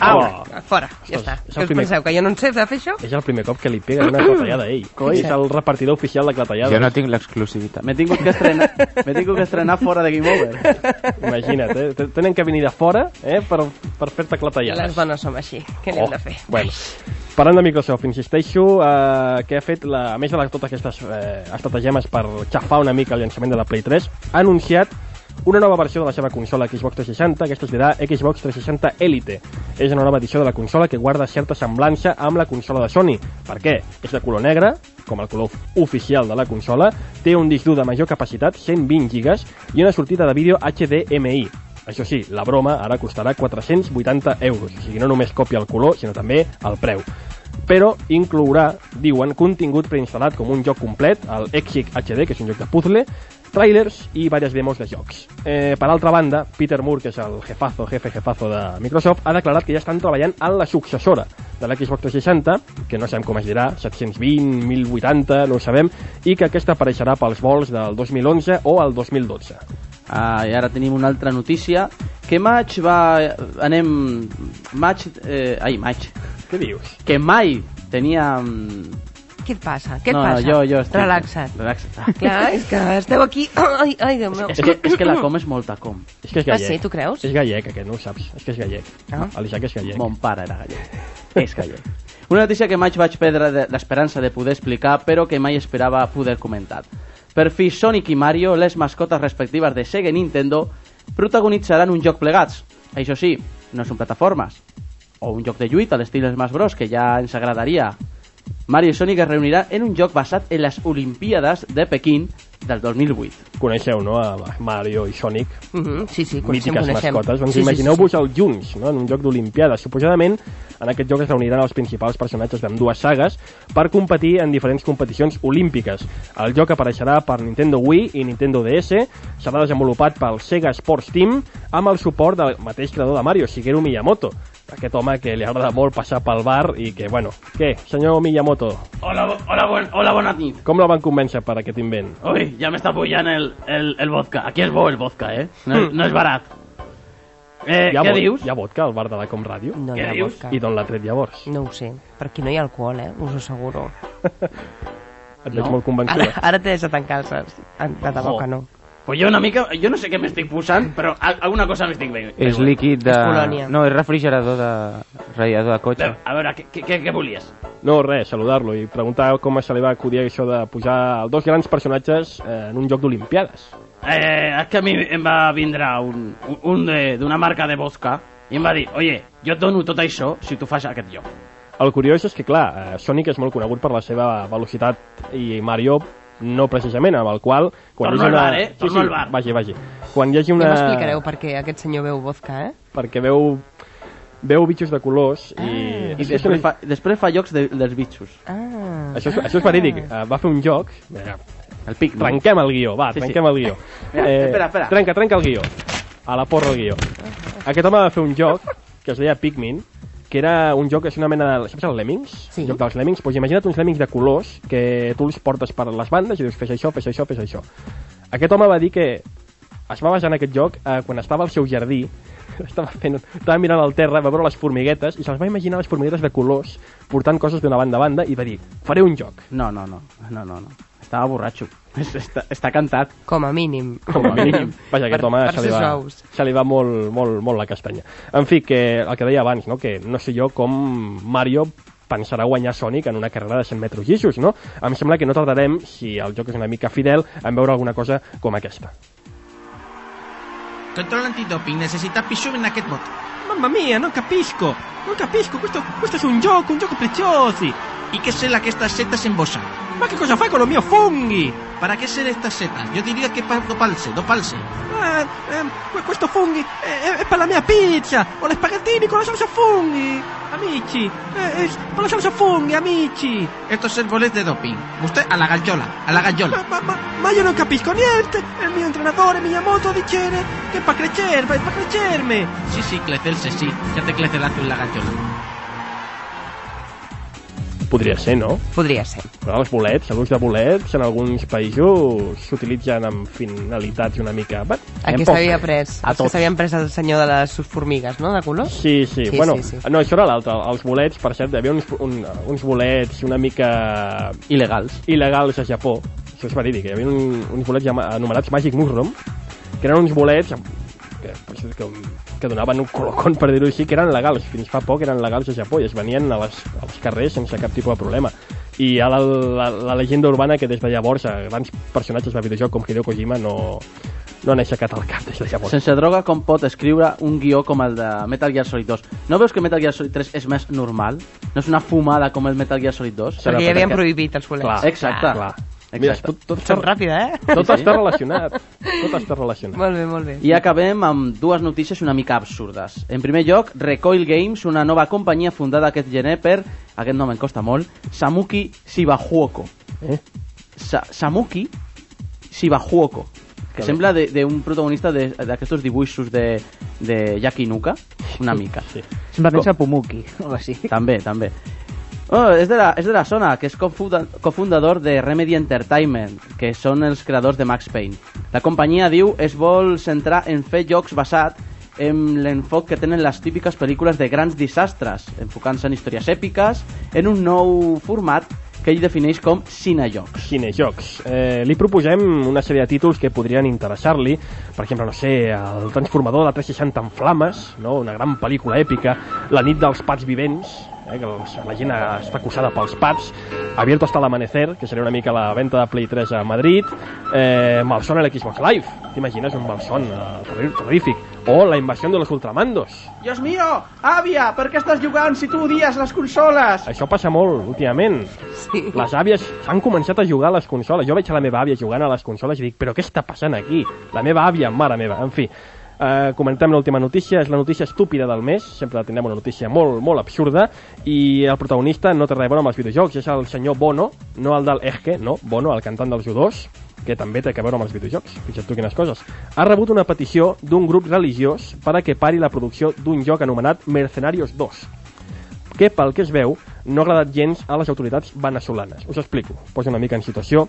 Au, Va, fora, ja està. és Què el us primer- penseu, que jo no en sé de fer això? És el primer cop que li pega una clatellada a ell. Coi. És el repartidor oficial de clatellades. Jo no tinc l'exclusivitat. M'he tingut, que estrenar, m'he tingut que estrenar fora de Game Over. Imagina't, eh? Tenen que venir de fora eh? per, per fer-te clatellades. Les dones som així, què n'hem Oh, de fer? Bueno, parlant de Microsoft, insisteixo eh, que ha fet, la, a més de la, totes aquestes eh, estratagemes per xafar una mica el llançament de la Play 3, ha anunciat una nova versió de la seva consola Xbox 360, aquesta es dirà Xbox 360 Elite. És una nova edició de la consola que guarda certa semblança amb la consola de Sony. Per què? És de color negre, com el color oficial de la consola, té un disc dur de major capacitat, 120 GB, i una sortida de vídeo HDMI. Això sí, la broma ara costarà 480 euros, o sigui, no només copia el color, sinó també el preu. Però inclourà, diuen, contingut preinstal·lat com un joc complet, el Exig HD, que és un joc de puzzle, trailers i diverses demos de jocs. Eh, per altra banda, Peter Moore, que és el jefazo, jefe jefazo de Microsoft, ha declarat que ja estan treballant en la successora de l'Xbox 360, que no sabem com es dirà, 720, 1080, no ho sabem, i que aquesta apareixerà pels vols del 2011 o el 2012. Ah, I ara tenim una altra notícia, que maig va... anem... maig... Eh, ai, maig. Què dius? Que mai teníem... Què et passa? Què et no, passa? No, jo, jo estic... Relaxa't. Relaxa't. Clar, és que esteu aquí... Ai, ai, Déu meu. És que, és que la com és molta com. És que és Ah, gallec. sí, tu creus? És gallec, aquest, no ho saps. És que és gallec. Ah. L'Isaac és gallec. Mon pare era gallec. És gallec. Una notícia que maig vaig perdre de- l'esperança de poder explicar, però que mai esperava poder comentar. Per fi, Sonic i Mario, les mascotes respectives de Sega i Nintendo, protagonitzaran un joc plegats. Això sí, no són plataformes. O un joc de lluita a l'estil Smash Bros, que ja ens agradaria. Mario i Sonic es reuniran en un joc basat en les Olimpíades de Pequín del 2008. Coneixeu, no?, a Mario i Sonic. Mhm, sí, sí, coneixem, mítiques coneixem. mascotes. Doncs Sí, sí, imagineu-vos sí, sí. els junts, no?, en un joc d'Olimpiades. Suposadament, en aquest joc es reuniran els principals personatges d'ambdues sagues per competir en diferents competicions olímpiques. El joc apareixerà per Nintendo Wii i Nintendo DS, serà desenvolupat pel Sega Sports Team amb el suport del mateix creador de Mario, Shigeru Miyamoto. Aquest home que li agrada molt passar pel bar i que, bueno, què, senyor Miyamoto, Hola, bo- hola, bon, hola bona nit. com la van convèncer per aquest invent? Ui, ja m'està pujant el, el, el vodka. Aquí és bo el vodka, eh? No, és- no és barat. Eh, hi ha què vo- dius? Hi ha vodka al bar de la Com Ràdio? No Què hi ha dius? vodka. I d'on l'ha tret llavors? No ho sé, per aquí no hi ha alcohol, eh? Us ho asseguro. Et veig No. molt convençuda. Ara, ara t'he deixat tancar els els- De debò Jo. que no. Pues jo una mica... Jo no sé què m'estic posant, però al- alguna cosa m'estic veient. És líquid de... És. No, és refrigerador de... radiador de cotxe. A veure, què, què, què volies? No, res, saludar-lo i preguntar com se li va acudir això de pujar dos grans personatges eh, en un joc d'Olimpiades. Eh, és que a mi em va vindre un, un- un de- d'una marca de vodka i em va dir, oye, jo et dono tot això si tu fas aquest joc. El curiós és que, clar, eh, Sonic és molt conegut per la seva velocitat i Mario no precisament, amb el qual... Torno hi hagi al bar, eh? Sí, Torno sí, al bar. Vagi, vagi. Quan hi hagi Ja una... m'explicareu per què aquest senyor veu vodka, eh? Perquè veu, veu bitxos de colors i... Ah. I després fa, després fa jocs de, dels bitxos. Ah. Això és, això és verídic. Eh, va fer un joc... Eh, El pic, no? Trenquem el guió, va, Sí, sí. trenquem el guió. Mira, espera, espera. Trenca, trenca el guió. A la porra el guió. Aquest home va fer un joc que es deia Pikmin, que era un joc, és una mena de... Saps els lemmings? Sí. El joc dels lemmings? Doncs imagina't uns lemmings de colors que tu els portes per les bandes i dius fes això, fes això, fes això. Aquest home va dir que es va basar en aquest joc eh, quan estava al seu jardí estava, fent, estava mirant al terra, va veure les formiguetes i se'ls va imaginar les formiguetes de colors portant coses d'una banda a banda i va dir, faré un joc. No, no, no, no, no, no. Estava borratxo. Està, està cantat. Com a mínim. Com a mínim. Vaja, aquest Per- home per se li, va, se li va molt, molt, molt la castanya. En fi, que el que deia abans, no? que no sé jo com Mario pensarà guanyar Sonic en una carrera de 100 metres llisos, no? Em sembla que no tardarem, si el joc és una mica fidel, en veure alguna cosa com aquesta. Control antidoping, necessita più in aquest mod. Mamma mia, non capisco! Non capisco, questo, questo è un gioco, un gioco preziosi! ¿Y qué son estas setas en bosa? Ma che cosa fai con lo mio funghi? ¿Para qué ser estas setas? Yo diría que para dopalse, dopalse. Eh, que- questo funghi è, è per la mia pizza! Ho le spaghettini con la salsa funghi! Amici! Eh, eh, con la salsa funghi, amici! Esto es el bolet de doping. Usted a la gaggiola, a la gaggiola. Ma, ma, ma io non capisco niente! Il mio allenatore Miyamoto dice che pa' crecer, pa' pa' crecerme! Sí, sí, crecerse, sí. Ya te crecerá tú en la gaggiola. Podria ser, no? Podria ser. Però els bolets, l'ús de bolets en alguns països s'utilitzen amb finalitats una mica... Bé, Aquí s'havia pres, A els que tots. s'havien pres el senyor de les formigues, no?, de color? Sí, sí, Sí, bueno, sí, sí. no, això era l'altre, els bolets, per cert, hi havia uns, un, uns bolets una mica... Il·legals. Il·legals a Japó, això és verídic, hi havia un, uns bolets anomenats Magic Mushroom, que eren uns bolets que, que, que donaven un colocón, per dir-ho així, que eren legals, fins fa poc eren legals a Japó i es venien a les, als carrers sense cap tipus de problema. I hi ha la, la, la llegenda urbana que des de llavors a grans personatges de videojoc com Hideo Kojima no, no han aixecat el cap des de llavors. Sense droga, com pot escriure un guió com el de Metal Gear Solid 2? No veus que Metal Gear Solid 3 és més normal? No és una fumada com el Metal Gear Solid 2? Perquè ja havien prohibit els bolets. Clar, exacte. Clar. Exacte. Mira, tot, tot, Són ràpida, eh? tot està relacionat. Tot està relacionat. Molt bé, molt bé. I acabem amb dues notícies una mica absurdes. En primer lloc, Recoil Games, una nova companyia fundada aquest gener per, aquest nom em costa molt, Samuki Shibahuoko. Eh? Sa Samuki Shibahuoko. Que sembla de- d'un protagonista de- d'aquestos dibuixos de, de Jaki Nuka, una mica. Sí. Sembla més a Pumuki, o així. També, també. Oh, és, de la, és de la zona, que és cofunda- cofundador de Remedy Entertainment, que són els creadors de Max Payne. La companyia, diu, es vol centrar en fer jocs basat en l'enfoc que tenen les típiques pel·lícules de grans desastres, enfocant-se en històries èpiques, en un nou format que ell defineix com cinejocs. Cinejocs. Eh, li proposem una sèrie de títols que podrien interessar-li. Per exemple, no sé, el Transformador de la 360 en flames, no? una gran pel·lícula èpica, La nit dels pats vivents, eh, que la gent està acusada pels pats, Abierto hasta l'amanecer, que seria una mica la venda de Play 3 a Madrid, eh, Malson a l'Xbox Live, t'imagines un Malson eh, terrífic, o La invasió de los ultramandos. Dios mío, àvia, per què estàs jugant si tu odies les consoles? Això passa molt últimament. Sí. Les àvies han començat a jugar a les consoles. Jo veig a la meva àvia jugant a les consoles i dic, però què està passant aquí? La meva àvia, mare meva, en fi. Uh, comentem l'última notícia, és la notícia estúpida del mes, sempre tindrem una notícia molt, molt absurda, i el protagonista no té res a veure amb els videojocs, és el senyor Bono, no el del Ege, no, Bono, el cantant dels judors, que també té a veure amb els videojocs, fixa't tu quines coses. Ha rebut una petició d'un grup religiós per a que pari la producció d'un joc anomenat Mercenarios 2, que pel que es veu no ha agradat gens a les autoritats venezolanes. Us explico, poso una mica en situació.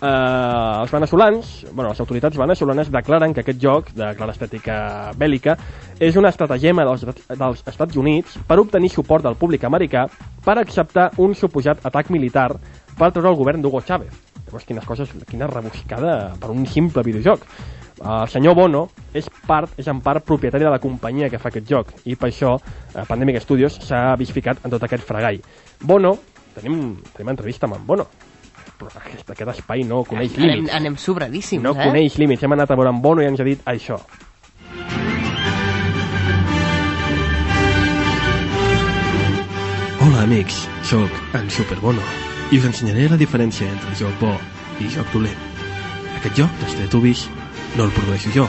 Eh, els venezolans, bueno, les autoritats venezolanes declaren que aquest joc de clara estètica bèl·lica és una estratagema dels, dels Estats Units per obtenir suport del públic americà per acceptar un suposat atac militar per treure el govern d'Hugo Chávez. Llavors, quines coses, quina rebuscada per un simple videojoc. El senyor Bono és, part, és en part propietari de la companyia que fa aquest joc i per això eh, Pandemic Studios s'ha vist ficat en tot aquest fregall. Bono, tenim, tenim entrevista amb en Bono, però aquest, aquest espai no coneix Anem, límits. anem sobradíssims, No eh? coneix límits. Hem anat a veure en Bono i ens ha dit això. Hola, amics. Soc en Superbono i us ensenyaré la diferència entre joc bo i joc dolent. Aquest joc, dels Teletubbies, no el produeixo jo.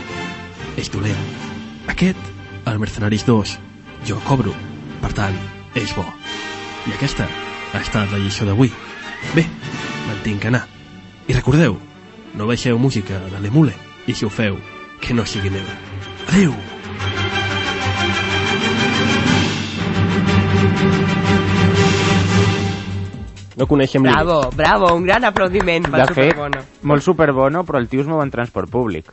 És dolent. Aquest, el Mercenaris 2, jo cobro. Per tant, és bo. I aquesta ha estat la lliçó d'avui. Bé, me'n tinc que anar. I recordeu, no baixeu música de l'emule i si ho feu, que no sigui meva. Adeu! No coneixem límits. Bravo, bravo, un gran aplaudiment pel De fet, Superbono. molt superbono, però el tio es mou en transport públic.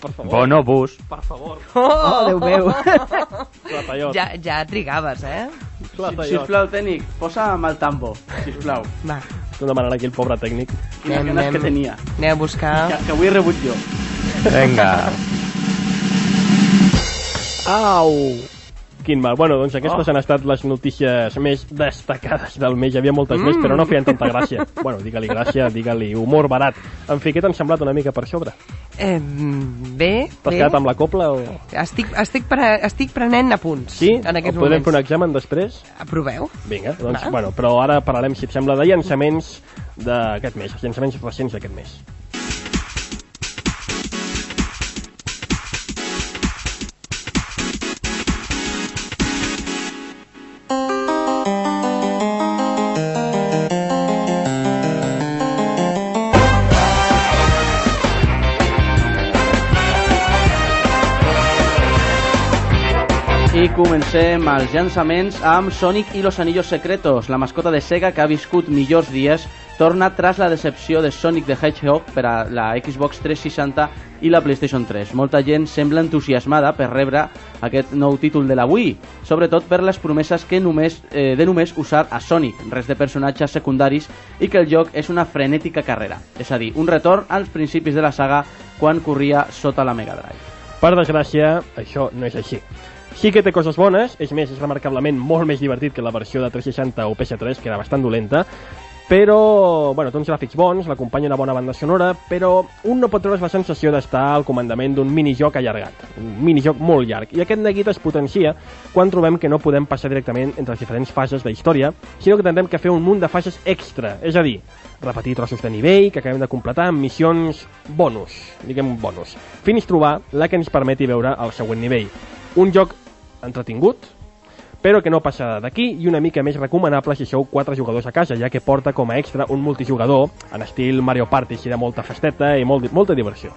Per favor. Bono bus. Per favor. Oh, Déu meu. Clatallot. ja, ja trigaves, eh? Si, sisplau, tècnic, posa'm el tambo, sisplau. Va, Estem demanant aquí el pobre tècnic. Quines Anem, ganes anem. que tenia. anem a buscar... Que, que avui he rebut jo. Vinga. Au! Quin mal. Bueno, doncs aquestes Oh. han estat les notícies més destacades del mes. Hi havia moltes Mm. més, però no feien tanta gràcia. bueno, digue-li gràcia, digue-li humor barat. En fi, què t'han semblat una mica per sobre? Eh, bé, T'has quedat amb la copla o...? Estic, estic, pre, estic prenent apunts Sí? en aquests podem moments. fer un examen després? Aproveu? Vinga, doncs, Va. bueno, però ara parlarem, si et sembla, de llançaments d'aquest mes, els llançaments recents d'aquest mes. I comencem els llançaments amb Sonic i los Anillos Secretos. La mascota de Sega que ha viscut millors dies torna tras la decepció de Sonic the Hedgehog per a la Xbox 360 i la PlayStation 3. Molta gent sembla entusiasmada per rebre aquest nou títol de la Wii, sobretot per les promeses que només, eh, de només usar a Sonic, res de personatges secundaris i que el joc és una frenètica carrera, és a dir, un retorn als principis de la saga quan corria sota la Mega Drive. Per desgràcia, això no és així. Sí que té coses bones, és més, és remarcablement molt més divertit que la versió de 360 o PS3, que era bastant dolenta, però, bueno, té uns gràfics bons, l'acompanya una bona banda sonora, però un no pot treure's la sensació d'estar al comandament d'un minijoc allargat, un minijoc molt llarg, i aquest neguit es potencia quan trobem que no podem passar directament entre les diferents fases de història, sinó que tindrem que fer un munt de fases extra, és a dir, repetir trossos de nivell que acabem de completar amb missions bonus, diguem bonus, fins trobar la que ens permeti veure el següent nivell. Un joc entretingut, però que no passa d'aquí i una mica més recomanable si sou quatre jugadors a casa, ja que porta com a extra un multijugador en estil Mario Party, així de molta festeta i molt, molta diversió.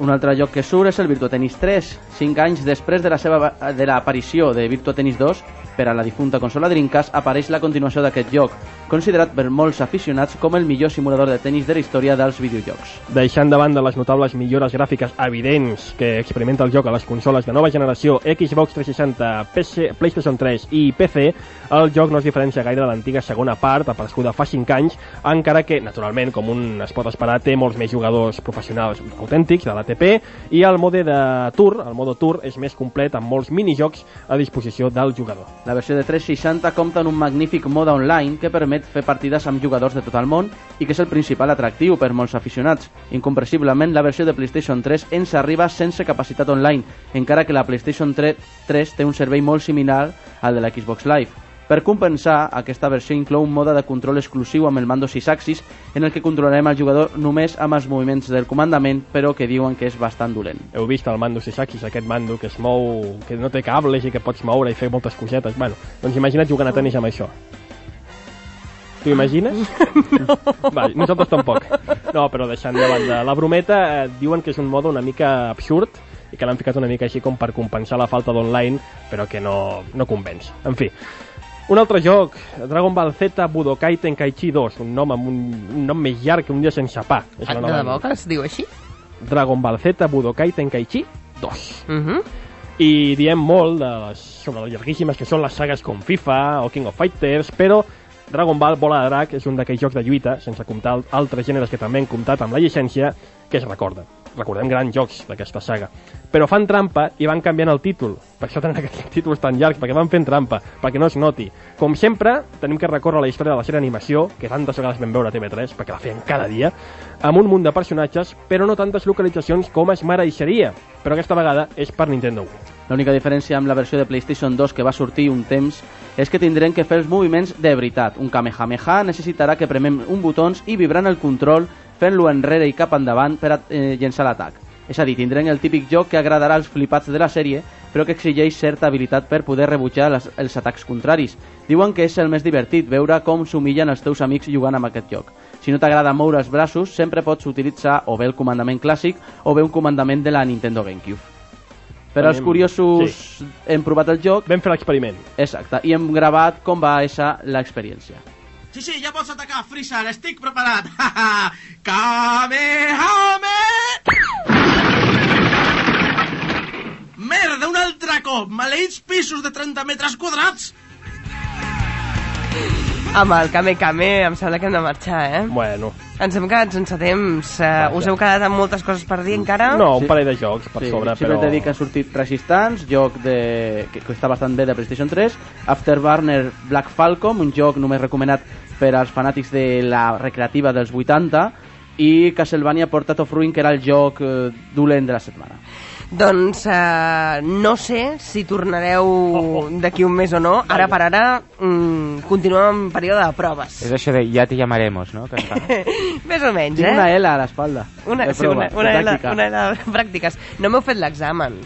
Un altre joc que surt és el Virtua Tennis 3. Cinc anys després de la seva de l'aparició de Virtua Tennis 2 per a la difunta consola Dreamcast apareix la continuació d'aquest joc, considerat per molts aficionats com el millor simulador de tennis de la història dels videojocs. Deixant de banda les notables millores gràfiques evidents que experimenta el joc a les consoles de nova generació Xbox 360, PC, PlayStation 3 i PC, el joc no es diferencia gaire de l'antiga segona part, apareguda fa 5 anys, encara que, naturalment, com un es pot esperar, té molts més jugadors professionals autèntics de l'ATP, i el mode de Tour, el modo Tour, és més complet amb molts minijocs a disposició del jugador. La versió de 360 compta amb un magnífic mode online que permet fer partides amb jugadors de tot el món i que és el principal atractiu per molts aficionats. Incomprensiblement, la versió de PlayStation 3 ens arriba sense capacitat online, encara que la PlayStation 3, 3 té un servei molt similar al de la Xbox Live. Per compensar, aquesta versió inclou un mode de control exclusiu amb el mando 6 axis en el que controlarem el jugador només amb els moviments del comandament, però que diuen que és bastant dolent. Heu vist el mando 6 axis, aquest mando que es mou, que no té cables i que pots moure i fer moltes cosetes. Bueno, doncs imagina't jugant a tennis amb això. T'ho imagines? No. Vale, nosaltres tampoc. No, però deixant de banda la brometa, eh, diuen que és un mode una mica absurd i que l'han ficat una mica així com per compensar la falta d'online, però que no, no convenç. En fi, un altre joc, Dragon Ball Z Budokai Tenkaichi 2, un nom amb un, un nom més llarg que un dia sense pa. És la de debò que es diu així? Dragon Ball Z Budokai Tenkaichi 2. Uh -huh. I diem molt de les, sobre les llarguíssimes que són les sagues com FIFA o King of Fighters, però Dragon Ball Bola de Drac és un d'aquells jocs de lluita, sense comptar al- altres gèneres que també han comptat amb la llicència, que es recorden. Recordem grans jocs d'aquesta saga. Però fan trampa i van canviant el títol. Per això tenen aquests títols tan llargs, perquè van fent trampa, perquè no es noti. Com sempre, tenim que recórrer la història de la sèrie d'animació, que tantes vegades vam veure a TV3, perquè la feien cada dia, amb un munt de personatges, però no tantes localitzacions com es mereixeria. Però aquesta vegada és per Nintendo Wii. L'única diferència amb la versió de PlayStation 2 que va sortir un temps és que tindrem que fer els moviments de veritat. Un Kamehameha necessitarà que premem un botons i vibrant el control fent-lo enrere i cap endavant per a eh, llençar l'atac. És a dir, tindrem el típic joc que agradarà als flipats de la sèrie, però que exigeix certa habilitat per poder rebutjar les, els atacs contraris. Diuen que és el més divertit veure com s'humillen els teus amics jugant amb aquest joc. Si no t'agrada moure els braços, sempre pots utilitzar o bé el comandament clàssic o bé un comandament de la Nintendo GameCube. Per als curiosos sí. hem provat el joc. Vam fer l'experiment. Exacte, i hem gravat com va ésser l'experiència. Sí, sí, ja pots atacar, Freezer, estic preparat. Kamehame! Merda, un altre cop! Maleïts pisos de 30 metres quadrats! Amb el Kame Kame em sembla que hem de marxar, eh? Bueno. Ens hem quedat sense temps. Uh, us heu quedat amb moltes coses per dir encara? No, un parell de jocs per sí, sobre, sí, però... t'he dit que ha sortit Resistance, joc de... que, que està bastant bé de PlayStation 3, Afterburner Black Falcon, un joc només recomanat per als fanàtics de la recreativa dels 80, i Castlevania Portrait of Ruin, que era el joc eh, dolent de la setmana. Doncs uh, no sé si tornareu d'aquí un mes o no. Ara per ara mm, continuem en període de proves. És això de ja te llamaremos, no? Que. Més o menys, Tinc eh? una L a l'espalda. Una, sí, una, una, L, una L de pràctiques. No m'heu fet l'examen.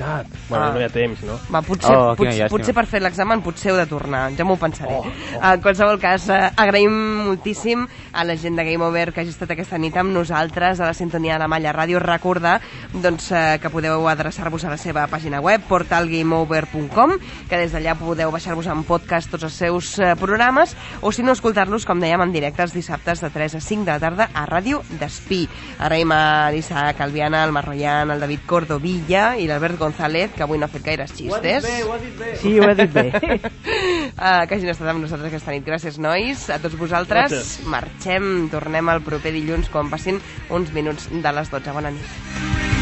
Veritat. Bueno, Ah. no hi ha temps, no? Va, potser, Oh, potser, potser per fer l'examen potser heu de tornar, ja m'ho pensaré. Oh, oh. En qualsevol cas, eh, agraïm moltíssim a la gent de Game Over que hagi estat aquesta nit amb nosaltres a la sintonia de la Malla Ràdio. Recordar doncs, eh, que podeu adreçar-vos a la seva pàgina web, portalgameover.com, que des d'allà podeu baixar-vos en podcast tots els seus eh, programes, o si no, escoltar-los, com dèiem, en directe els dissabtes de 3 a 5 de la tarda a Ràdio Despí. Agraïm a l'Isaac Albiana, el Marroian, el David Cordovilla i l'Albert González, que avui no ha fet gaires xistes. ho has dit bé. Sí, ho he dit bé. uh, que hagin estat amb nosaltres aquesta nit. Gràcies, nois, a tots vosaltres. Gràcies. Marxem, tornem el proper dilluns quan passin uns minuts de les 12. Bona nit.